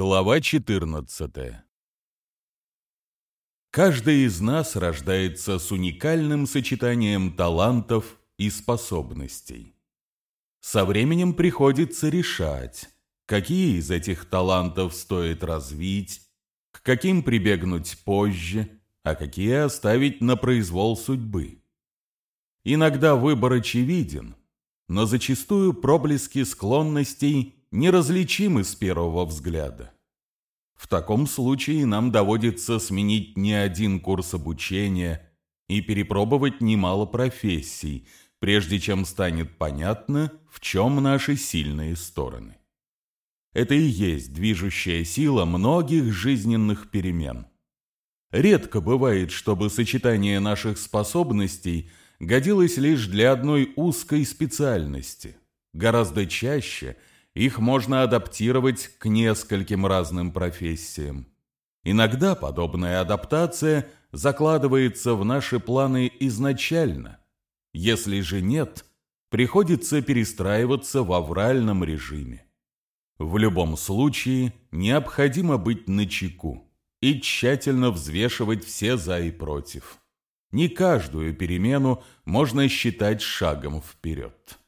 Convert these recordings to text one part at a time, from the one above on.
Глава 14 Каждый из нас рождается с уникальным сочетанием талантов и способностей. Со временем приходится решать, какие из этих талантов стоит развить, к каким прибегнуть позже, а какие оставить на произвол судьбы. Иногда выбор очевиден, но зачастую проблески склонностей неразличимы с первого взгляда. В таком случае нам доводится сменить не один курс обучения и перепробовать немало профессий, прежде чем станет понятно, в чем наши сильные стороны. Это и есть движущая сила многих жизненных перемен. Редко бывает, чтобы сочетание наших способностей годилось лишь для одной узкой специальности. Гораздо чаще – их можно адаптировать к нескольким разным профессиям. Иногда подобная адаптация закладывается в наши планы изначально. Если же нет, приходится перестраиваться в авральном режиме. В любом случае необходимо быть начеку и тщательно взвешивать все «за» и «против». Не каждую перемену можно считать шагом вперед.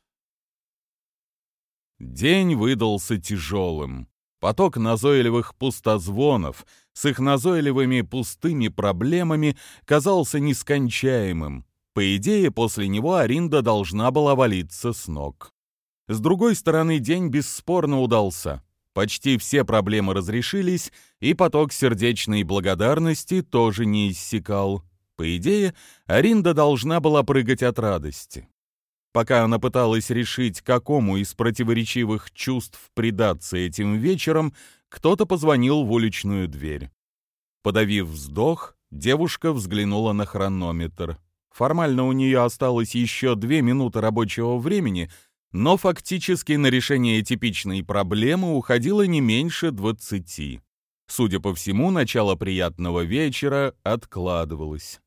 День выдался тяжелым. Поток назойливых пустозвонов с их назойливыми пустыми проблемами казался нескончаемым. По идее, после него Аринда должна была валиться с ног. С другой стороны, день бесспорно удался. Почти все проблемы разрешились, и поток сердечной благодарности тоже не иссякал. По идее, Аринда должна была прыгать от радости. Пока она пыталась решить, какому из противоречивых чувств предаться этим вечером, кто-то позвонил в уличную дверь. Подавив вздох, девушка взглянула на хронометр. Формально у нее осталось еще две минуты рабочего времени, но фактически на решение типичной проблемы уходило не меньше двадцати. Судя по всему, начало приятного вечера откладывалось.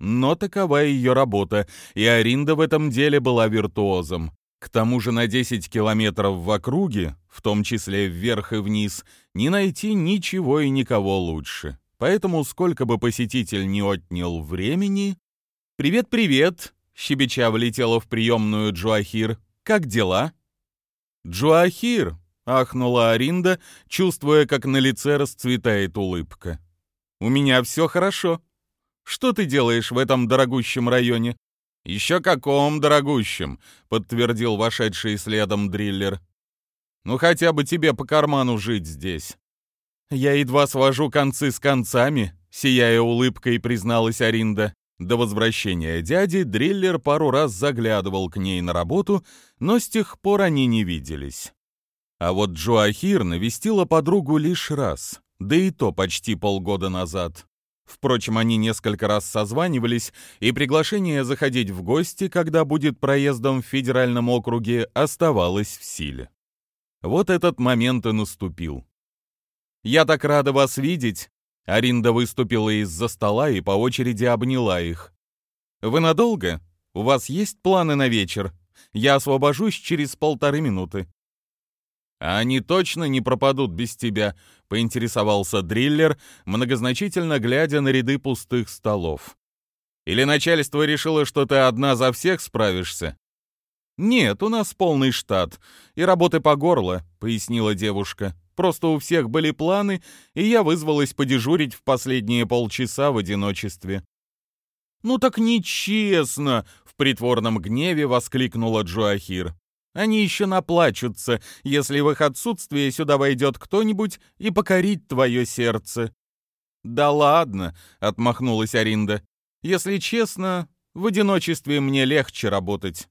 Но такова ее работа, и Аринда в этом деле была виртуозом. К тому же на 10 километров в округе, в том числе вверх и вниз, не найти ничего и никого лучше. Поэтому сколько бы посетитель не отнял времени... «Привет-привет!» — щебеча влетела в приемную Джоахир. «Как дела?» «Джоахир!» — ахнула Аринда, чувствуя, как на лице расцветает улыбка. «У меня все хорошо», что ты делаешь в этом дорогущем районе?» «Еще каком дорогущем», — подтвердил вошедший следом дриллер. «Ну хотя бы тебе по карману жить здесь». «Я едва свожу концы с концами», — сияя улыбкой призналась Аринда. До возвращения дяди дриллер пару раз заглядывал к ней на работу, но с тех пор они не виделись. А вот Джоахир навестила подругу лишь раз, да и то почти полгода назад. Впрочем, они несколько раз созванивались, и приглашение заходить в гости, когда будет проездом в федеральном округе, оставалось в силе. Вот этот момент и наступил. «Я так рада вас видеть!» Аринда выступила из-за стола и по очереди обняла их. «Вы надолго? У вас есть планы на вечер? Я освобожусь через полторы минуты». «А они точно не пропадут без тебя?» — поинтересовался дриллер, многозначительно глядя на ряды пустых столов. «Или начальство решило, что ты одна за всех справишься?» «Нет, у нас полный штат, и работы по горло», — пояснила девушка. «Просто у всех были планы, и я вызвалась подежурить в последние полчаса в одиночестве». «Ну так нечестно!» — в притворном гневе воскликнула Джоахир. Они еще наплачутся, если в их отсутствие сюда войдет кто-нибудь и покорит твое сердце». «Да ладно», — отмахнулась Аринда. «Если честно, в одиночестве мне легче работать».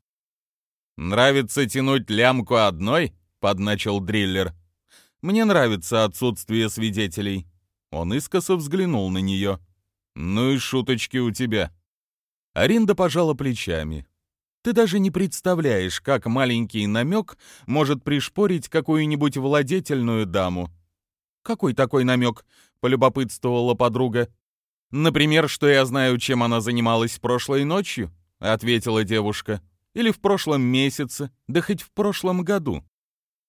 «Нравится тянуть лямку одной?» — подначил дриллер. «Мне нравится отсутствие свидетелей». Он искоса взглянул на нее. «Ну и шуточки у тебя». Аринда пожала плечами. Ты даже не представляешь, как маленький намек может пришпорить какую-нибудь владетельную даму. «Какой такой намек?» — полюбопытствовала подруга. «Например, что я знаю, чем она занималась прошлой ночью?» — ответила девушка. «Или в прошлом месяце, да хоть в прошлом году».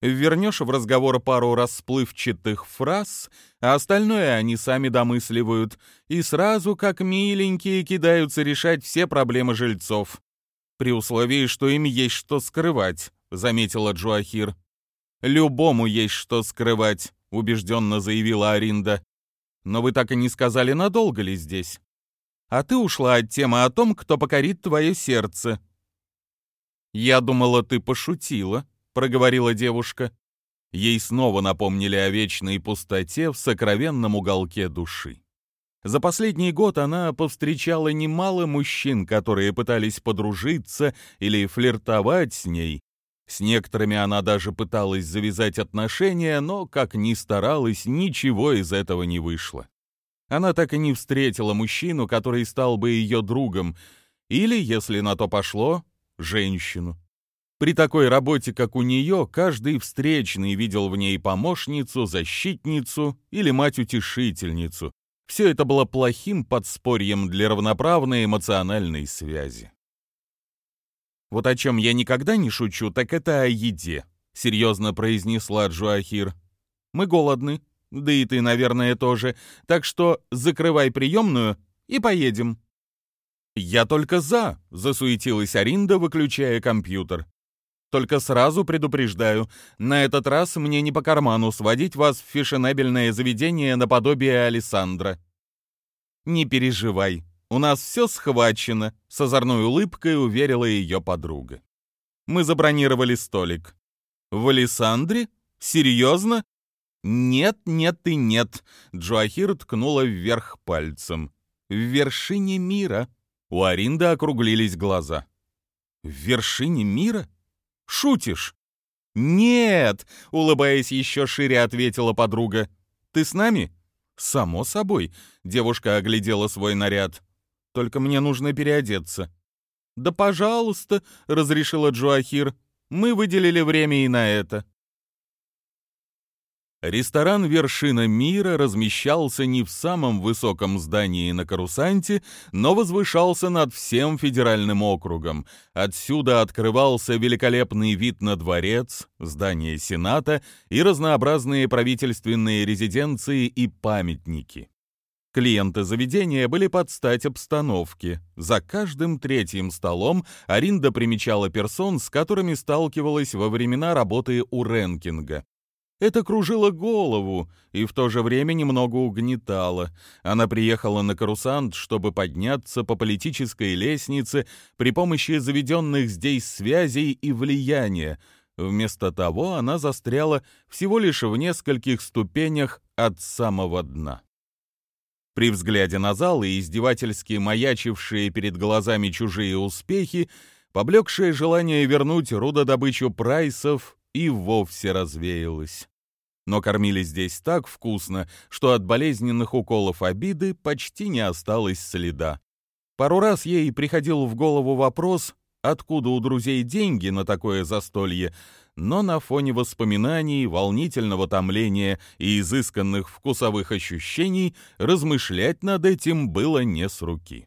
Вернешь в разговор пару расплывчатых фраз, а остальное они сами домысливают, и сразу, как миленькие, кидаются решать все проблемы жильцов. При условии, что им есть что скрывать, заметила Джоахир. Любому есть что скрывать, убежденно заявила Аринда. Но вы так и не сказали, надолго ли здесь. А ты ушла от темы о том, кто покорит твое сердце. Я думала, ты пошутила, — проговорила девушка. Ей снова напомнили о вечной пустоте в сокровенном уголке души. За последний год она повстречала немало мужчин, которые пытались подружиться или флиртовать с ней. С некоторыми она даже пыталась завязать отношения, но, как ни старалась, ничего из этого не вышло. Она так и не встретила мужчину, который стал бы ее другом, или, если на то пошло, женщину. При такой работе, как у нее, каждый встречный видел в ней помощницу, защитницу или мать-утешительницу. Все это было плохим подспорьем для равноправной эмоциональной связи. «Вот о чем я никогда не шучу, так это о еде», — серьезно произнесла Джоахир. «Мы голодны, да и ты, наверное, тоже, так что закрывай приемную и поедем». «Я только за», — засуетилась Аринда, выключая компьютер. Только сразу предупреждаю, на этот раз мне не по карману сводить вас в фешенебельное заведение наподобие Александра. Не переживай, у нас все схвачено, с озорной улыбкой уверила ее подруга. Мы забронировали столик. В Александре? Серьезно? Нет, нет и нет. Джоахир ткнула вверх пальцем. В вершине мира. У Аринды округлились глаза. В вершине мира? Шутишь?» «Нет!» — улыбаясь еще шире, ответила подруга. «Ты с нами?» «Само собой», — девушка оглядела свой наряд. «Только мне нужно переодеться». «Да пожалуйста», — разрешила Джоахир. «Мы выделили время и на это». Ресторан «Вершина мира» размещался не в самом высоком здании на Карусанте, но возвышался над всем федеральным округом. Отсюда открывался великолепный вид на дворец, здание Сената и разнообразные правительственные резиденции и памятники. Клиенты заведения были под стать обстановке. За каждым третьим столом Аринда примечала персон, с которыми сталкивалась во времена работы у Ренкинга. Это кружило голову и в то же время немного угнетало. Она приехала на Карусант, чтобы подняться по политической лестнице при помощи заведенных здесь связей и влияния. Вместо того она застряла всего лишь в нескольких ступенях от самого дна. При взгляде на зал и издевательски маячившие перед глазами чужие успехи, поблекшее желание вернуть рудодобычу прайсов и вовсе развеялось но кормили здесь так вкусно, что от болезненных уколов обиды почти не осталось следа. Пару раз ей приходил в голову вопрос, откуда у друзей деньги на такое застолье, но на фоне воспоминаний, волнительного томления и изысканных вкусовых ощущений размышлять над этим было не с руки.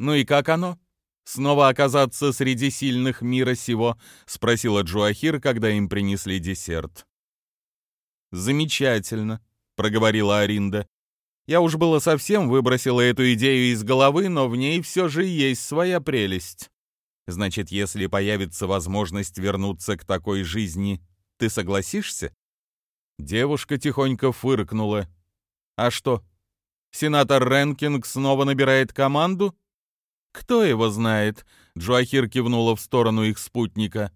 «Ну и как оно? Снова оказаться среди сильных мира сего?» — спросила Джоахир, когда им принесли десерт. «Замечательно», — проговорила Аринда. «Я уж было совсем выбросила эту идею из головы, но в ней все же есть своя прелесть. Значит, если появится возможность вернуться к такой жизни, ты согласишься?» Девушка тихонько фыркнула. «А что, сенатор Ренкинг снова набирает команду?» «Кто его знает?» — Джоахир кивнула в сторону их спутника.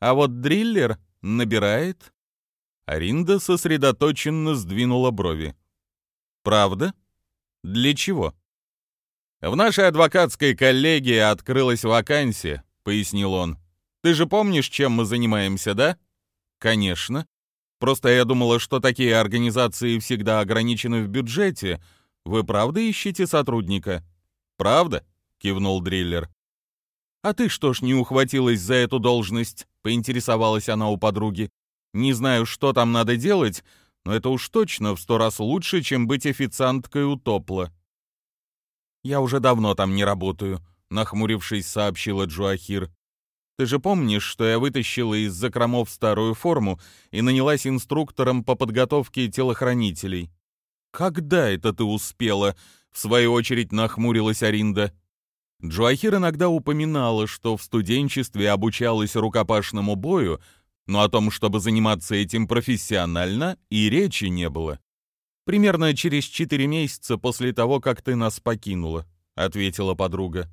«А вот Дриллер набирает?» Аринда сосредоточенно сдвинула брови. «Правда? Для чего?» «В нашей адвокатской коллегии открылась вакансия», — пояснил он. «Ты же помнишь, чем мы занимаемся, да?» «Конечно. Просто я думала, что такие организации всегда ограничены в бюджете. Вы правда ищете сотрудника?» «Правда?» — кивнул Дриллер. «А ты что ж не ухватилась за эту должность?» — поинтересовалась она у подруги. Не знаю, что там надо делать, но это уж точно в сто раз лучше, чем быть официанткой у Топла. «Я уже давно там не работаю», — нахмурившись, сообщила Джоахир. Ты же помнишь, что я вытащила из закромов старую форму и нанялась инструктором по подготовке телохранителей? Когда это ты успела? В свою очередь нахмурилась Аринда. Джоахир иногда упоминала, что в студенчестве обучалась рукопашному бою, но о том, чтобы заниматься этим профессионально, и речи не было. «Примерно через четыре месяца после того, как ты нас покинула», — ответила подруга.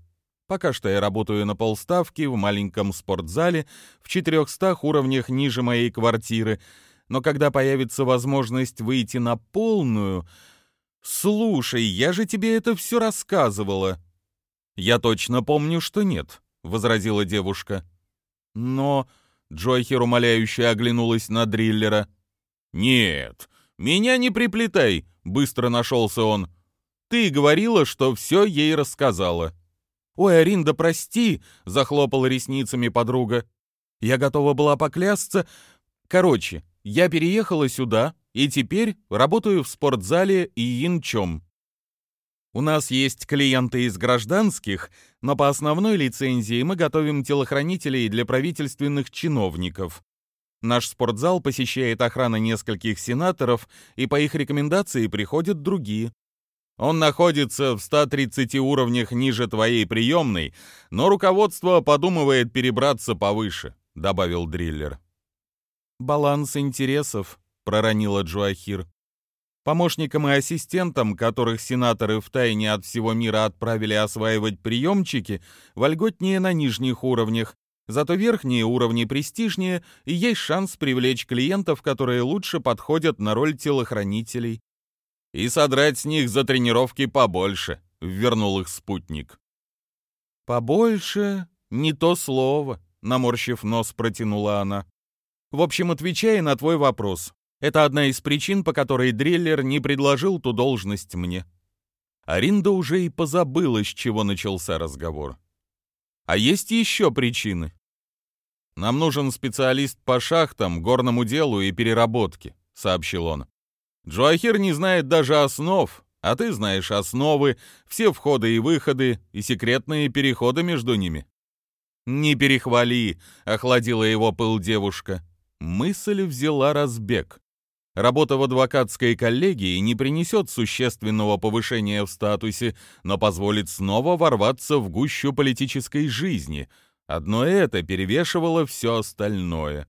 «Пока что я работаю на полставки в маленьком спортзале в четырехстах уровнях ниже моей квартиры, но когда появится возможность выйти на полную... Слушай, я же тебе это все рассказывала». «Я точно помню, что нет», — возразила девушка. «Но...» — Джойхер умоляюще оглянулась на дриллера. «Нет, меня не приплетай», — быстро нашелся он. «Ты говорила, что все ей рассказала». «Ой, Аринда, прости», — захлопала ресницами подруга. «Я готова была поклясться. Короче, я переехала сюда и теперь работаю в спортзале и инчом. У нас есть клиенты из гражданских, но по основной лицензии мы готовим телохранителей для правительственных чиновников. Наш спортзал посещает охрана нескольких сенаторов, и по их рекомендации приходят другие. Он находится в 130 уровнях ниже твоей приемной, но руководство подумывает перебраться повыше», — добавил Дриллер. «Баланс интересов», — проронила Джоахир. Помощникам и ассистентам, которых сенаторы втайне от всего мира отправили осваивать приемчики, вольготнее на нижних уровнях, зато верхние уровни престижнее, и есть шанс привлечь клиентов, которые лучше подходят на роль телохранителей. «И содрать с них за тренировки побольше», — вернул их спутник. «Побольше? Не то слово», — наморщив нос, протянула она. «В общем, отвечая на твой вопрос, это одна из причин, по которой Дриллер не предложил ту должность мне. Аринда уже и позабыла, с чего начался разговор. А есть еще причины. Нам нужен специалист по шахтам, горному делу и переработке, сообщил он. Джоахир не знает даже основ, а ты знаешь основы, все входы и выходы и секретные переходы между ними. Не перехвали, охладила его пыл девушка. Мысль взяла разбег. Работа в адвокатской коллегии не принесет существенного повышения в статусе, но позволит снова ворваться в гущу политической жизни. Одно это перевешивало все остальное.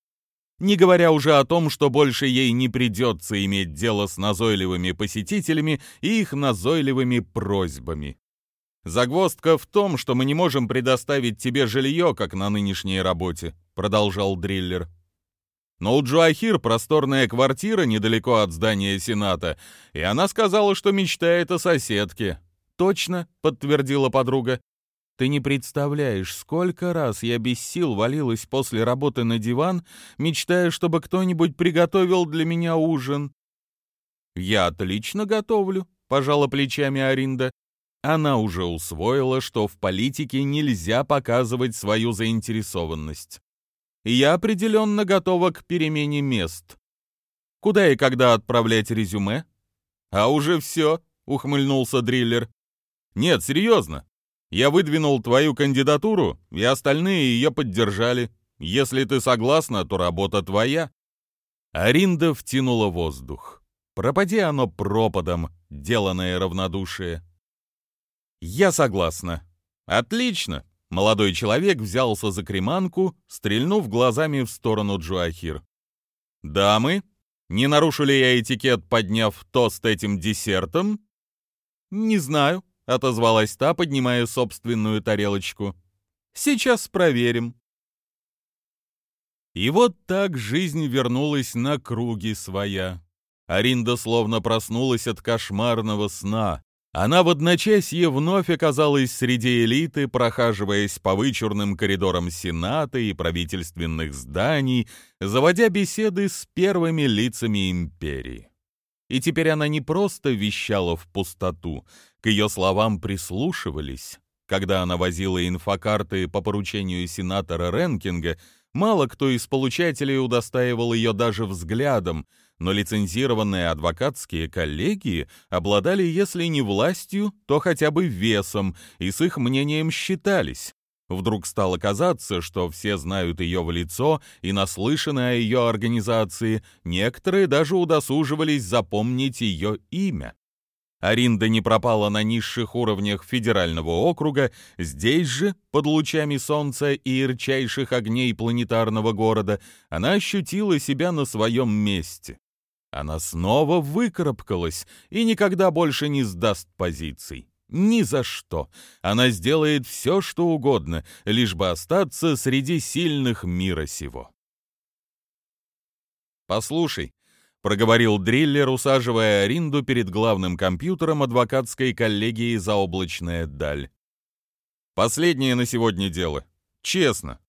Не говоря уже о том, что больше ей не придется иметь дело с назойливыми посетителями и их назойливыми просьбами. «Загвоздка в том, что мы не можем предоставить тебе жилье, как на нынешней работе», — продолжал Дриллер. Но у Джоахир просторная квартира недалеко от здания Сената, и она сказала, что мечтает о соседке. «Точно», — подтвердила подруга. «Ты не представляешь, сколько раз я без сил валилась после работы на диван, мечтая, чтобы кто-нибудь приготовил для меня ужин». «Я отлично готовлю», — пожала плечами Аринда. Она уже усвоила, что в политике нельзя показывать свою заинтересованность я определенно готова к перемене мест. Куда и когда отправлять резюме? А уже все, ухмыльнулся дриллер. Нет, серьезно. Я выдвинул твою кандидатуру, и остальные ее поддержали. Если ты согласна, то работа твоя. Аринда втянула воздух. Пропади оно пропадом, деланное равнодушие. Я согласна. Отлично. Молодой человек взялся за креманку, стрельнув глазами в сторону Джоахир. «Дамы, не нарушу ли я этикет, подняв тост этим десертом?» «Не знаю», — отозвалась та, поднимая собственную тарелочку. «Сейчас проверим». И вот так жизнь вернулась на круги своя. Аринда словно проснулась от кошмарного сна, она в одночасье вновь оказалась среди элиты, прохаживаясь по вычурным коридорам Сената и правительственных зданий, заводя беседы с первыми лицами империи. И теперь она не просто вещала в пустоту, к ее словам прислушивались. Когда она возила инфокарты по поручению сенатора Ренкинга, мало кто из получателей удостаивал ее даже взглядом — но лицензированные адвокатские коллегии обладали, если не властью, то хотя бы весом, и с их мнением считались. Вдруг стало казаться, что все знают ее в лицо и наслышаны о ее организации, некоторые даже удосуживались запомнить ее имя. Аринда не пропала на низших уровнях федерального округа, здесь же, под лучами солнца и ярчайших огней планетарного города, она ощутила себя на своем месте. Она снова выкарабкалась и никогда больше не сдаст позиций. Ни за что. Она сделает все, что угодно, лишь бы остаться среди сильных мира сего. «Послушай», — проговорил Дриллер, усаживая Аринду перед главным компьютером адвокатской коллегии «Заоблачная даль». «Последнее на сегодня дело. Честно.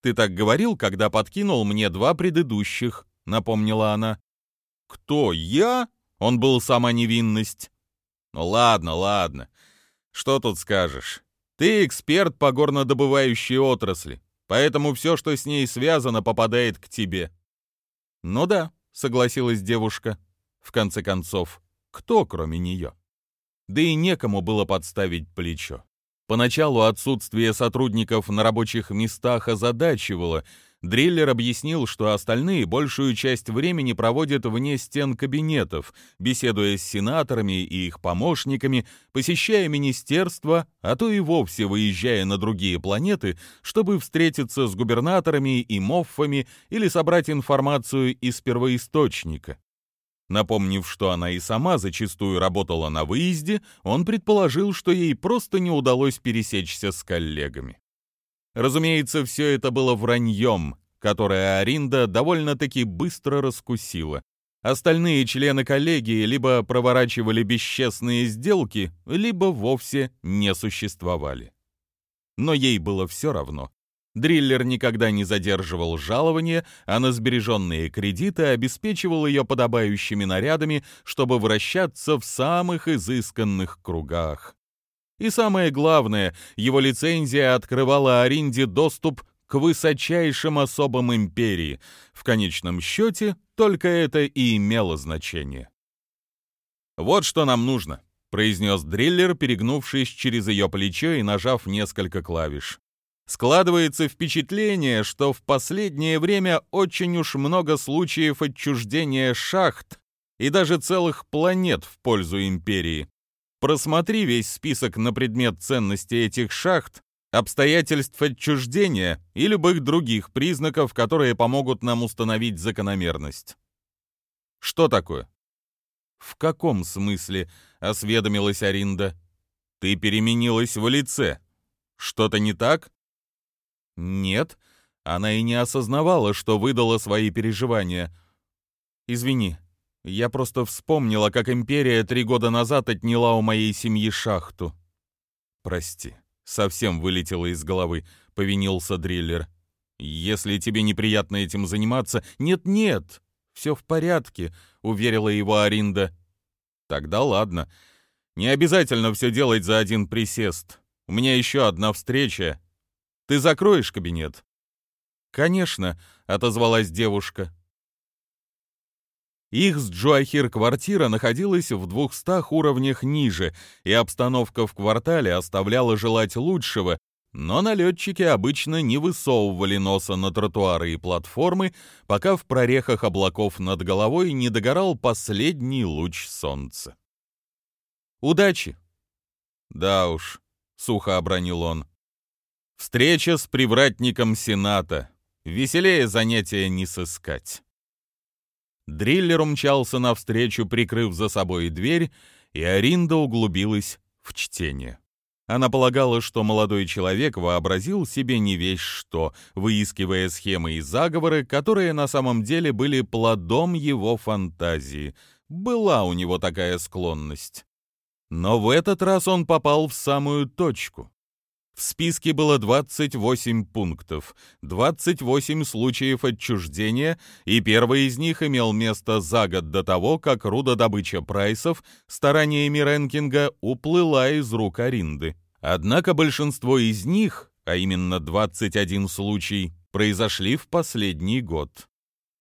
Ты так говорил, когда подкинул мне два предыдущих», — напомнила она. «Кто, я?» Он был сама невинность. «Ну ладно, ладно. Что тут скажешь? Ты эксперт по горнодобывающей отрасли, поэтому все, что с ней связано, попадает к тебе». «Ну да», — согласилась девушка. В конце концов, кто кроме нее? Да и некому было подставить плечо. Поначалу отсутствие сотрудников на рабочих местах озадачивало, Дриллер объяснил, что остальные большую часть времени проводят вне стен кабинетов, беседуя с сенаторами и их помощниками, посещая министерства, а то и вовсе выезжая на другие планеты, чтобы встретиться с губернаторами и моффами или собрать информацию из первоисточника. Напомнив, что она и сама зачастую работала на выезде, он предположил, что ей просто не удалось пересечься с коллегами. Разумеется, все это было враньем, которое Аринда довольно-таки быстро раскусила. Остальные члены коллегии либо проворачивали бесчестные сделки, либо вовсе не существовали. Но ей было все равно. Дриллер никогда не задерживал жалования, а на сбереженные кредиты обеспечивал ее подобающими нарядами, чтобы вращаться в самых изысканных кругах. И самое главное, его лицензия открывала Аринде доступ к высочайшим особам империи. В конечном счете, только это и имело значение. «Вот что нам нужно», — произнес Дриллер, перегнувшись через ее плечо и нажав несколько клавиш. Складывается впечатление, что в последнее время очень уж много случаев отчуждения шахт и даже целых планет в пользу империи. Просмотри весь список на предмет ценности этих шахт, обстоятельств отчуждения и любых других признаков, которые помогут нам установить закономерность. Что такое? В каком смысле? осведомилась Аринда. Ты переменилась в лице. Что-то не так? Нет, она и не осознавала, что выдала свои переживания. Извини, я просто вспомнила, как империя три года назад отняла у моей семьи шахту. Прости, совсем вылетело из головы, повинился дриллер. Если тебе неприятно этим заниматься... Нет-нет, все в порядке, уверила его Аринда. Тогда ладно. Не обязательно все делать за один присест. У меня еще одна встреча. Ты закроешь кабинет? Конечно, отозвалась девушка. Их с Джоахир квартира находилась в двухстах уровнях ниже, и обстановка в квартале оставляла желать лучшего, но налетчики обычно не высовывали носа на тротуары и платформы, пока в прорехах облаков над головой не догорал последний луч солнца. «Удачи!» «Да уж», — сухо обронил он. «Встреча с привратником Сената. Веселее занятия не сыскать». Дриллер умчался навстречу, прикрыв за собой дверь, и Аринда углубилась в чтение. Она полагала, что молодой человек вообразил себе не весь что, выискивая схемы и заговоры, которые на самом деле были плодом его фантазии. Была у него такая склонность. Но в этот раз он попал в самую точку. В списке было 28 пунктов, 28 случаев отчуждения, и первый из них имел место за год до того, как рудодобыча прайсов стараниями Ренкинга уплыла из рук Аринды. Однако большинство из них, а именно 21 случай, произошли в последний год.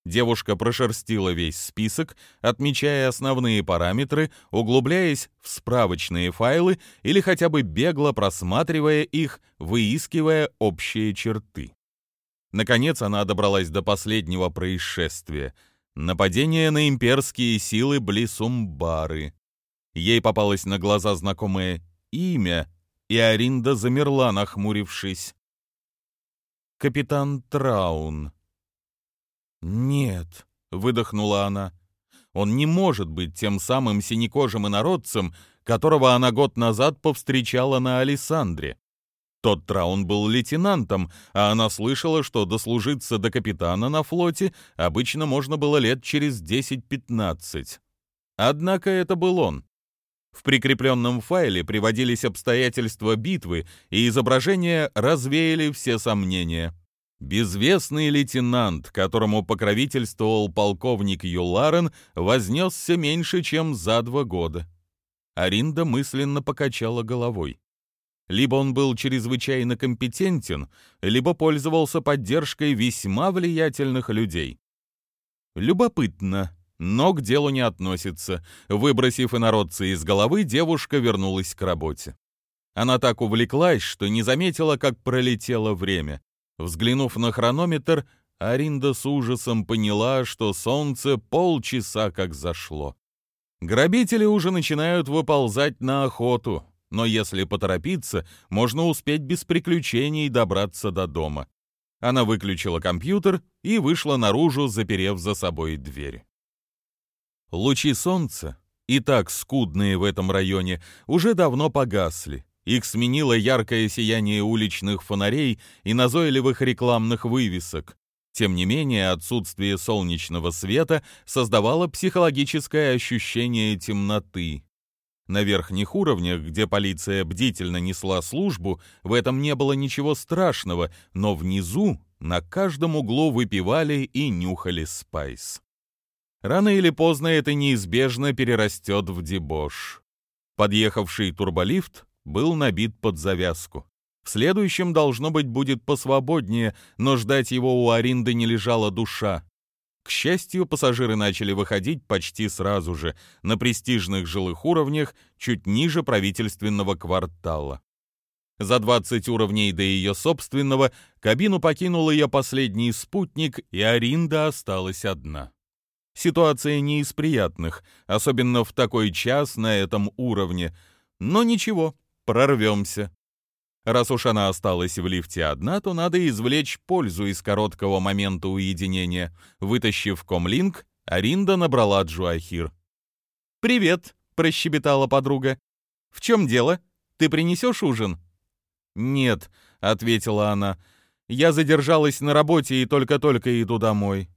Девушка прошерстила весь список, отмечая основные параметры, углубляясь в справочные файлы или хотя бы бегло просматривая их, выискивая общие черты. Наконец она добралась до последнего происшествия — нападение на имперские силы Блисумбары. Ей попалось на глаза знакомое имя, и Аринда замерла, нахмурившись. «Капитан Траун», «Нет», — выдохнула она, — «он не может быть тем самым синекожим инородцем, которого она год назад повстречала на Александре. Тот Траун был лейтенантом, а она слышала, что дослужиться до капитана на флоте обычно можно было лет через 10-15. Однако это был он. В прикрепленном файле приводились обстоятельства битвы, и изображения развеяли все сомнения. Безвестный лейтенант, которому покровительствовал полковник Юларен, вознесся меньше, чем за два года. Аринда мысленно покачала головой. Либо он был чрезвычайно компетентен, либо пользовался поддержкой весьма влиятельных людей. Любопытно, но к делу не относится. Выбросив инородца из головы, девушка вернулась к работе. Она так увлеклась, что не заметила, как пролетело время. Взглянув на хронометр, Аринда с ужасом поняла, что солнце полчаса как зашло. Грабители уже начинают выползать на охоту, но если поторопиться, можно успеть без приключений добраться до дома. Она выключила компьютер и вышла наружу, заперев за собой дверь. Лучи солнца, и так скудные в этом районе, уже давно погасли. Их сменило яркое сияние уличных фонарей и назойливых рекламных вывесок. Тем не менее, отсутствие солнечного света создавало психологическое ощущение темноты. На верхних уровнях, где полиция бдительно несла службу, в этом не было ничего страшного, но внизу на каждом углу выпивали и нюхали спайс. Рано или поздно это неизбежно перерастет в дебош. Подъехавший турболифт был набит под завязку. В следующем, должно быть, будет посвободнее, но ждать его у Аринды не лежала душа. К счастью, пассажиры начали выходить почти сразу же, на престижных жилых уровнях, чуть ниже правительственного квартала. За 20 уровней до ее собственного кабину покинул ее последний спутник, и Аринда осталась одна. Ситуация не из приятных, особенно в такой час на этом уровне, но ничего, прорвемся. Раз уж она осталась в лифте одна, то надо извлечь пользу из короткого момента уединения. Вытащив комлинк, Аринда набрала Джуахир. «Привет», — прощебетала подруга. «В чем дело? Ты принесешь ужин?» «Нет», — ответила она. «Я задержалась на работе и только-только иду домой».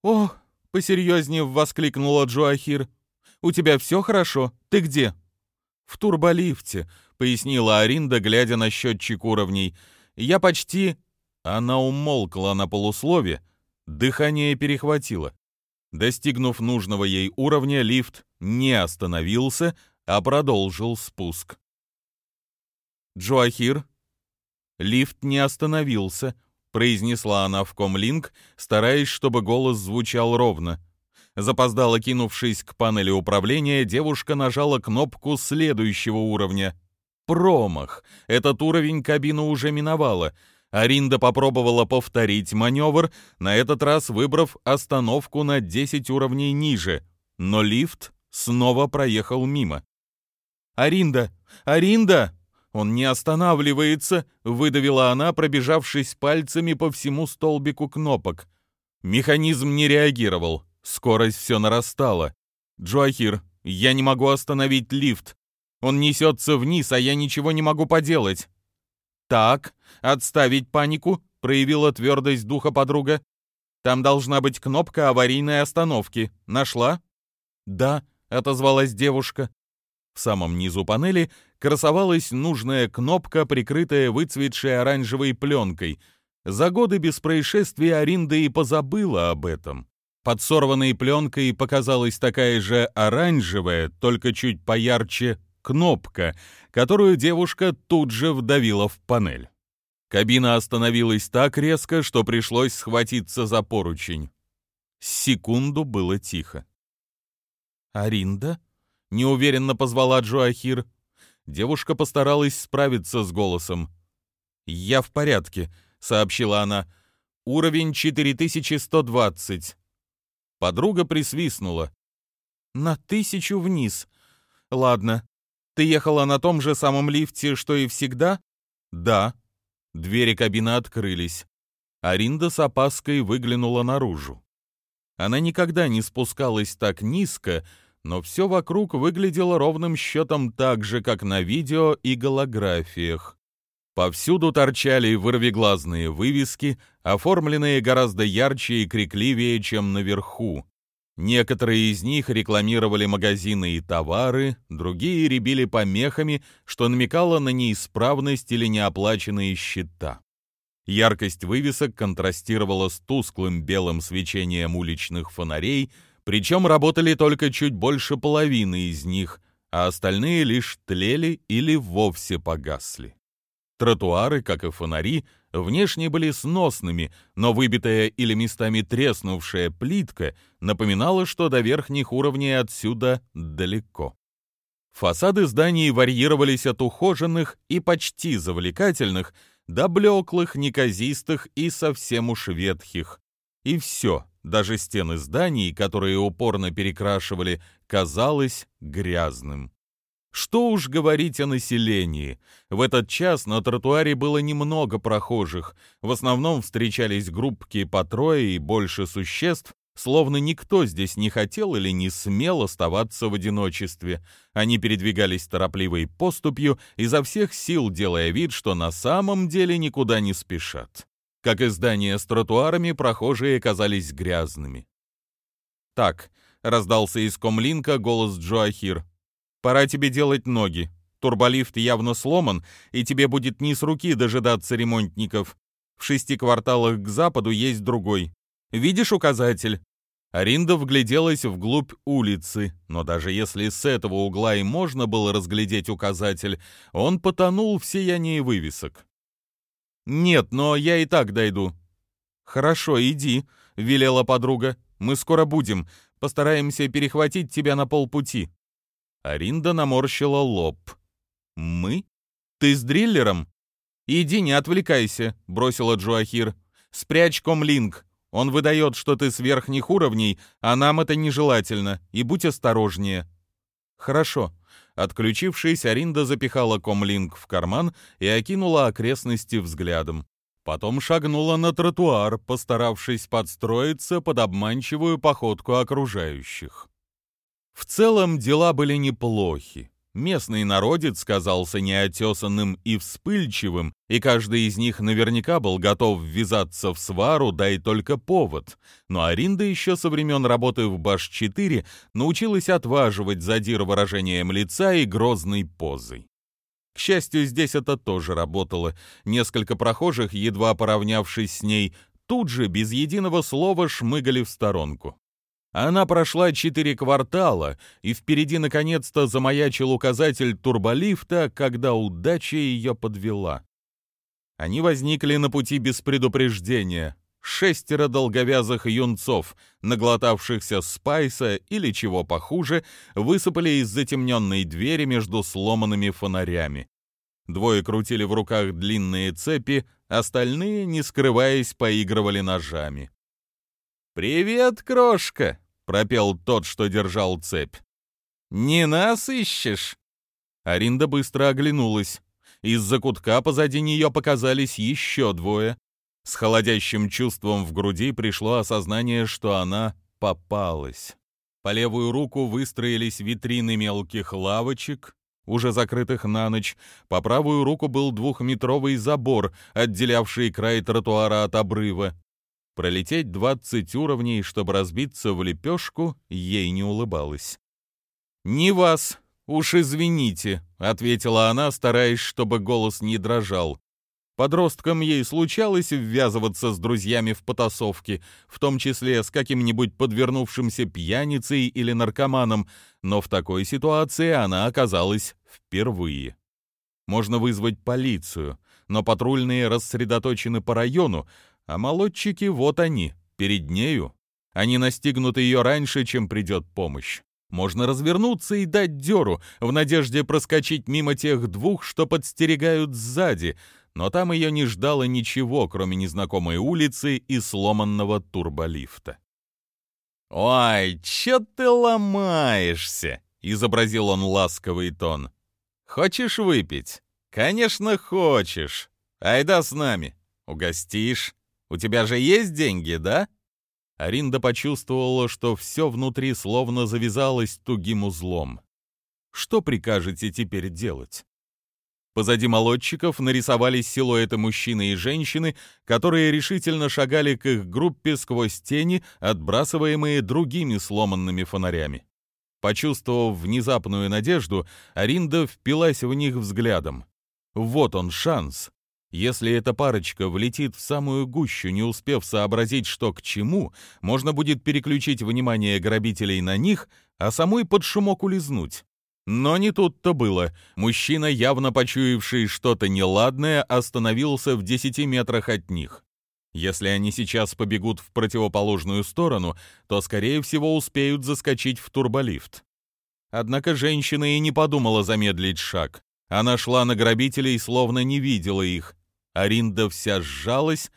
«Ох», — посерьезнее воскликнула Джуахир. «У тебя все хорошо? Ты где?» «В турболифте», — пояснила Аринда, глядя на счетчик уровней. «Я почти...» Она умолкла на полуслове, дыхание перехватило. Достигнув нужного ей уровня, лифт не остановился, а продолжил спуск. «Джоахир?» «Лифт не остановился», — произнесла она в комлинк, стараясь, чтобы голос звучал ровно. Запоздало кинувшись к панели управления, девушка нажала кнопку следующего уровня. Промах. Этот уровень кабина уже миновала. Аринда попробовала повторить маневр, на этот раз выбрав остановку на 10 уровней ниже, но лифт снова проехал мимо. «Аринда! Аринда!» «Он не останавливается!» — выдавила она, пробежавшись пальцами по всему столбику кнопок. Механизм не реагировал. Скорость все нарастала. «Джоахир, я не могу остановить лифт. Он несется вниз, а я ничего не могу поделать. Так, отставить панику, проявила твердость духа подруга. Там должна быть кнопка аварийной остановки. Нашла? Да, отозвалась девушка. В самом низу панели красовалась нужная кнопка, прикрытая выцветшей оранжевой пленкой. За годы без происшествий Аринда и позабыла об этом. Под сорванной пленкой показалась такая же оранжевая, только чуть поярче, кнопка, которую девушка тут же вдавила в панель. Кабина остановилась так резко, что пришлось схватиться за поручень. Секунду было тихо. «Аринда?» — неуверенно позвала Джоахир. Девушка постаралась справиться с голосом. «Я в порядке», — сообщила она. «Уровень 4120». Подруга присвистнула. «На тысячу вниз. Ладно. Ты ехала на том же самом лифте, что и всегда?» «Да». Двери кабины открылись. Аринда с опаской выглянула наружу. Она никогда не спускалась так низко, но все вокруг выглядело ровным счетом так же, как на видео и голографиях. Повсюду торчали вырвиглазные вывески, оформленные гораздо ярче и крикливее, чем наверху. Некоторые из них рекламировали магазины и товары, другие ребили помехами, что намекало на неисправность или неоплаченные счета. Яркость вывесок контрастировала с тусклым белым свечением уличных фонарей, причем работали только чуть больше половины из них, а остальные лишь тлели или вовсе погасли. Тротуары, как и фонари, внешне были сносными, но выбитая или местами треснувшая плитка напоминала, что до верхних уровней отсюда далеко. Фасады зданий варьировались от ухоженных и почти завлекательных до блеклых, неказистых и совсем уж ветхих. И все, даже стены зданий, которые упорно перекрашивали, казалось грязным. Что уж говорить о населении. В этот час на тротуаре было немного прохожих. В основном встречались группки по трое и больше существ, словно никто здесь не хотел или не смел оставаться в одиночестве. Они передвигались торопливой поступью, изо всех сил делая вид, что на самом деле никуда не спешат. Как и здания с тротуарами, прохожие казались грязными. «Так», — раздался из комлинка голос Джоахир, — «пора тебе делать ноги. Турболифт явно сломан, и тебе будет не с руки дожидаться ремонтников. В шести кварталах к западу есть другой. Видишь указатель?» Аринда вгляделась вглубь улицы, но даже если с этого угла и можно было разглядеть указатель, он потонул в сиянии вывесок. «Нет, но я и так дойду». «Хорошо, иди», — велела подруга. «Мы скоро будем. Постараемся перехватить тебя на полпути». Аринда наморщила лоб. «Мы? Ты с дриллером?» «Иди, не отвлекайся», — бросила Джоахир. «Спрячь комлинк. Он выдает, что ты с верхних уровней, а нам это нежелательно, и будь осторожнее». «Хорошо», Отключившись, Аринда запихала комлинг в карман и окинула окрестности взглядом. Потом шагнула на тротуар, постаравшись подстроиться под обманчивую походку окружающих. В целом дела были неплохи. Местный народец казался неотесанным и вспыльчивым, и каждый из них наверняка был готов ввязаться в свару, дай только повод. Но Аринда еще со времен работы в Баш-4 научилась отваживать задир выражением лица и грозной позой. К счастью, здесь это тоже работало. Несколько прохожих, едва поравнявшись с ней, тут же без единого слова шмыгали в сторонку. Она прошла четыре квартала, и впереди наконец-то замаячил указатель турболифта, когда удача ее подвела. Они возникли на пути без предупреждения. Шестеро долговязых юнцов, наглотавшихся спайса или чего похуже, высыпали из затемненной двери между сломанными фонарями. Двое крутили в руках длинные цепи, остальные, не скрываясь, поигрывали ножами. «Привет, крошка!» — пропел тот, что держал цепь. «Не нас ищешь?» Аринда быстро оглянулась. Из-за кутка позади нее показались еще двое. С холодящим чувством в груди пришло осознание, что она попалась. По левую руку выстроились витрины мелких лавочек, уже закрытых на ночь. По правую руку был двухметровый забор, отделявший край тротуара от обрыва. Пролететь двадцать уровней, чтобы разбиться в лепешку, ей не улыбалось. «Не вас, уж извините», — ответила она, стараясь, чтобы голос не дрожал. Подросткам ей случалось ввязываться с друзьями в потасовки, в том числе с каким-нибудь подвернувшимся пьяницей или наркоманом, но в такой ситуации она оказалась впервые. Можно вызвать полицию, но патрульные рассредоточены по району, а молодчики вот они, перед нею. Они настигнут ее раньше, чем придет помощь. Можно развернуться и дать дёру, в надежде проскочить мимо тех двух, что подстерегают сзади, но там ее не ждало ничего, кроме незнакомой улицы и сломанного турболифта. «Ой, чё ты ломаешься?» — изобразил он ласковый тон. «Хочешь выпить?» «Конечно, хочешь. Айда с нами. Угостишь. У тебя же есть деньги, да?» Аринда почувствовала, что все внутри словно завязалось тугим узлом. «Что прикажете теперь делать?» Позади молодчиков нарисовались силуэты мужчины и женщины, которые решительно шагали к их группе сквозь тени, отбрасываемые другими сломанными фонарями. Почувствовав внезапную надежду, Аринда впилась в них взглядом. Вот он шанс. Если эта парочка влетит в самую гущу, не успев сообразить, что к чему, можно будет переключить внимание грабителей на них, а самой под шумок улизнуть. Но не тут-то было. Мужчина, явно почуявший что-то неладное, остановился в десяти метрах от них. Если они сейчас побегут в противоположную сторону, то, скорее всего, успеют заскочить в турболифт. Однако женщина и не подумала замедлить шаг. Она шла на грабителей, словно не видела их. Аринда вся сжалась.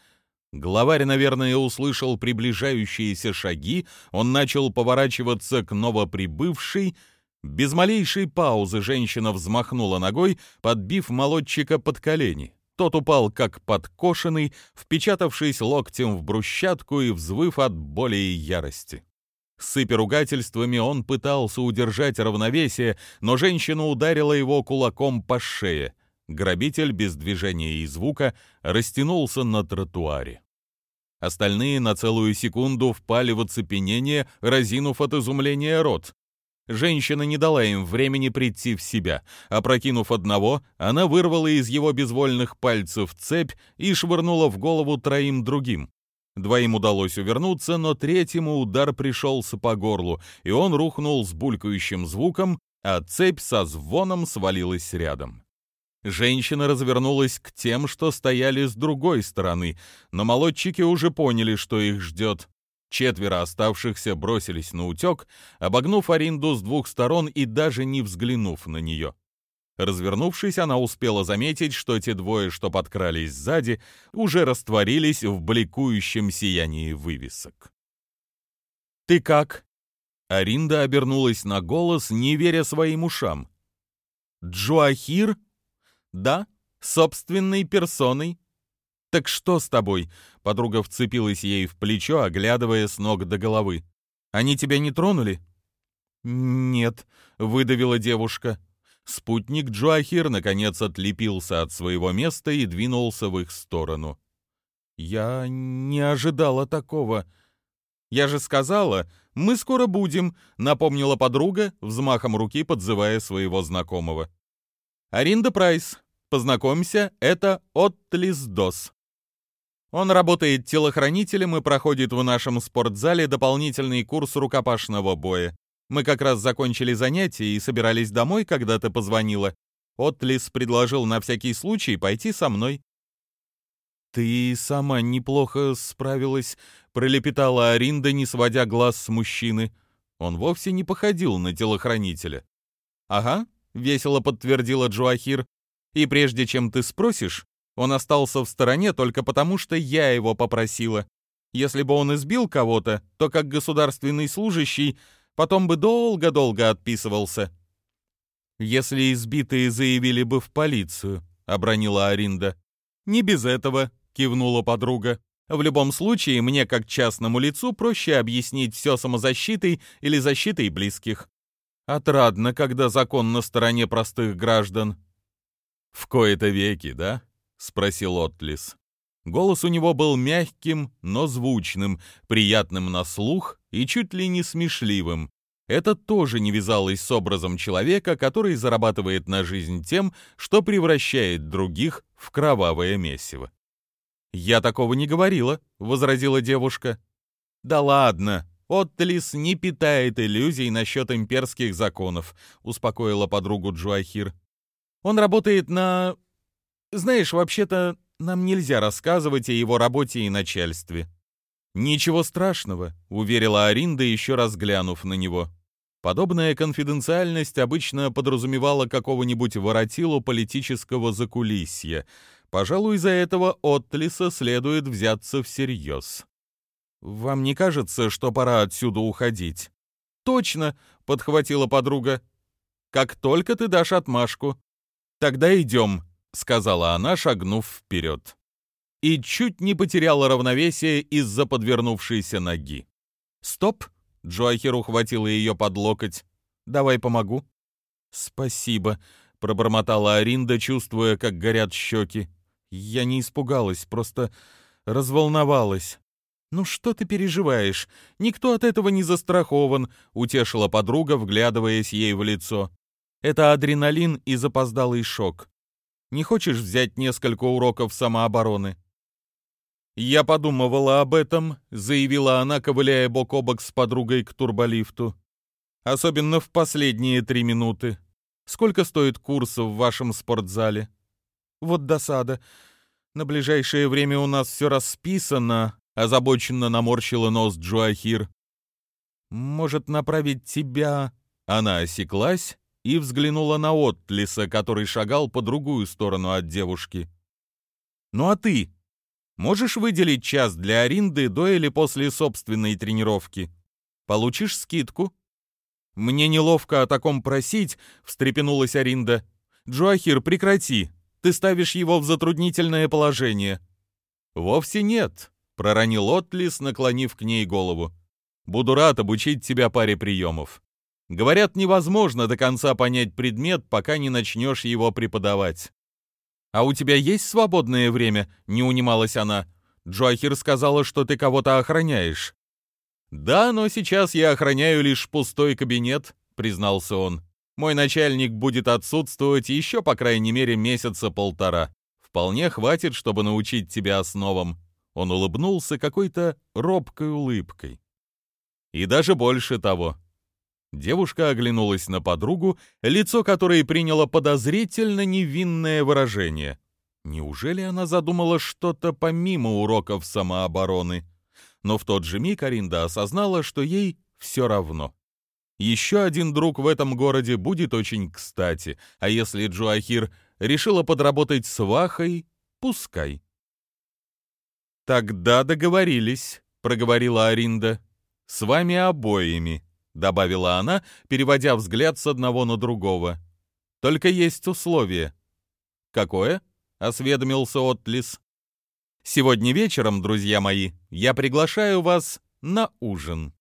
Главарь, наверное, услышал приближающиеся шаги. Он начал поворачиваться к новоприбывшей, без малейшей паузы женщина взмахнула ногой, подбив молодчика под колени. Тот упал как подкошенный, впечатавшись локтем в брусчатку и взвыв от боли и ярости. Сыпя ругательствами, он пытался удержать равновесие, но женщина ударила его кулаком по шее. Грабитель без движения и звука растянулся на тротуаре. Остальные на целую секунду впали в оцепенение, разинув от изумления рот. Женщина не дала им времени прийти в себя. Опрокинув одного, она вырвала из его безвольных пальцев цепь и швырнула в голову троим другим. Двоим удалось увернуться, но третьему удар пришелся по горлу, и он рухнул с булькающим звуком, а цепь со звоном свалилась рядом. Женщина развернулась к тем, что стояли с другой стороны, но молодчики уже поняли, что их ждет. Четверо оставшихся бросились на утек, обогнув Аринду с двух сторон и даже не взглянув на нее. Развернувшись, она успела заметить, что те двое, что подкрались сзади, уже растворились в бликующем сиянии вывесок. «Ты как?» Аринда обернулась на голос, не веря своим ушам. «Джоахир?» «Да, собственной персоной. «Так что с тобой?» — подруга вцепилась ей в плечо, оглядывая с ног до головы. «Они тебя не тронули?» «Нет», — выдавила девушка. Спутник Джоахир наконец отлепился от своего места и двинулся в их сторону. «Я не ожидала такого». «Я же сказала, мы скоро будем», — напомнила подруга, взмахом руки подзывая своего знакомого. «Аринда Прайс, познакомься, это Отлис Дос». Он работает телохранителем и проходит в нашем спортзале дополнительный курс рукопашного боя. Мы как раз закончили занятия и собирались домой, когда ты позвонила. Отлис предложил на всякий случай пойти со мной. «Ты сама неплохо справилась», — пролепетала Аринда, не сводя глаз с мужчины. Он вовсе не походил на телохранителя. «Ага», — весело подтвердила Джоахир. «И прежде чем ты спросишь, он остался в стороне только потому, что я его попросила. Если бы он избил кого-то, то как государственный служащий потом бы долго-долго отписывался. Если избитые заявили бы в полицию, обронила Аринда. Не без этого, кивнула подруга. В любом случае, мне как частному лицу проще объяснить все самозащитой или защитой близких. Отрадно, когда закон на стороне простых граждан. В кои-то веки, да? — спросил Отлис. Голос у него был мягким, но звучным, приятным на слух и чуть ли не смешливым. Это тоже не вязалось с образом человека, который зарабатывает на жизнь тем, что превращает других в кровавое месиво. «Я такого не говорила», — возразила девушка. «Да ладно, Отлис не питает иллюзий насчет имперских законов», — успокоила подругу Джуахир. «Он работает на знаешь, вообще-то нам нельзя рассказывать о его работе и начальстве. «Ничего страшного», — уверила Аринда, еще раз глянув на него. Подобная конфиденциальность обычно подразумевала какого-нибудь воротилу политического закулисья. Пожалуй, из-за этого Оттлиса следует взяться всерьез. «Вам не кажется, что пора отсюда уходить?» «Точно», — подхватила подруга. «Как только ты дашь отмашку». «Тогда идем», — сказала она, шагнув вперед и чуть не потеряла равновесие из-за подвернувшейся ноги. «Стоп!» — Джоахер ухватила ее под локоть. «Давай помогу». «Спасибо», — пробормотала Аринда, чувствуя, как горят щеки. «Я не испугалась, просто разволновалась». «Ну что ты переживаешь? Никто от этого не застрахован», — утешила подруга, вглядываясь ей в лицо. «Это адреналин и запоздалый шок. Не хочешь взять несколько уроков самообороны?» «Я подумывала об этом», — заявила она, ковыляя бок о бок с подругой к турболифту. «Особенно в последние три минуты. Сколько стоит курс в вашем спортзале?» «Вот досада. На ближайшее время у нас все расписано», — озабоченно наморщила нос Джоахир. «Может, направить тебя...» Она осеклась и взглянула на Оттлиса, который шагал по другую сторону от девушки. «Ну а ты?» Можешь выделить час для аренды до или после собственной тренировки? Получишь скидку. Мне неловко о таком просить, встрепенулась Аринда. Джоахир, прекрати. Ты ставишь его в затруднительное положение. Вовсе нет, проронил Отлис, наклонив к ней голову. Буду рад обучить тебя паре приемов. Говорят, невозможно до конца понять предмет, пока не начнешь его преподавать. «А у тебя есть свободное время?» — не унималась она. «Джоахир сказала, что ты кого-то охраняешь». «Да, но сейчас я охраняю лишь пустой кабинет», — признался он. «Мой начальник будет отсутствовать еще, по крайней мере, месяца полтора. Вполне хватит, чтобы научить тебя основам». Он улыбнулся какой-то робкой улыбкой. «И даже больше того. Девушка оглянулась на подругу, лицо которой приняло подозрительно невинное выражение. Неужели она задумала что-то помимо уроков самообороны? Но в тот же миг Аринда осознала, что ей все равно. Еще один друг в этом городе будет очень кстати, а если Джоахир решила подработать с Вахой, пускай. «Тогда договорились», — проговорила Аринда. «С вами обоими» добавила она, переводя взгляд с одного на другого. Только есть условие. Какое? осведомился Отлис. Сегодня вечером, друзья мои, я приглашаю вас на ужин.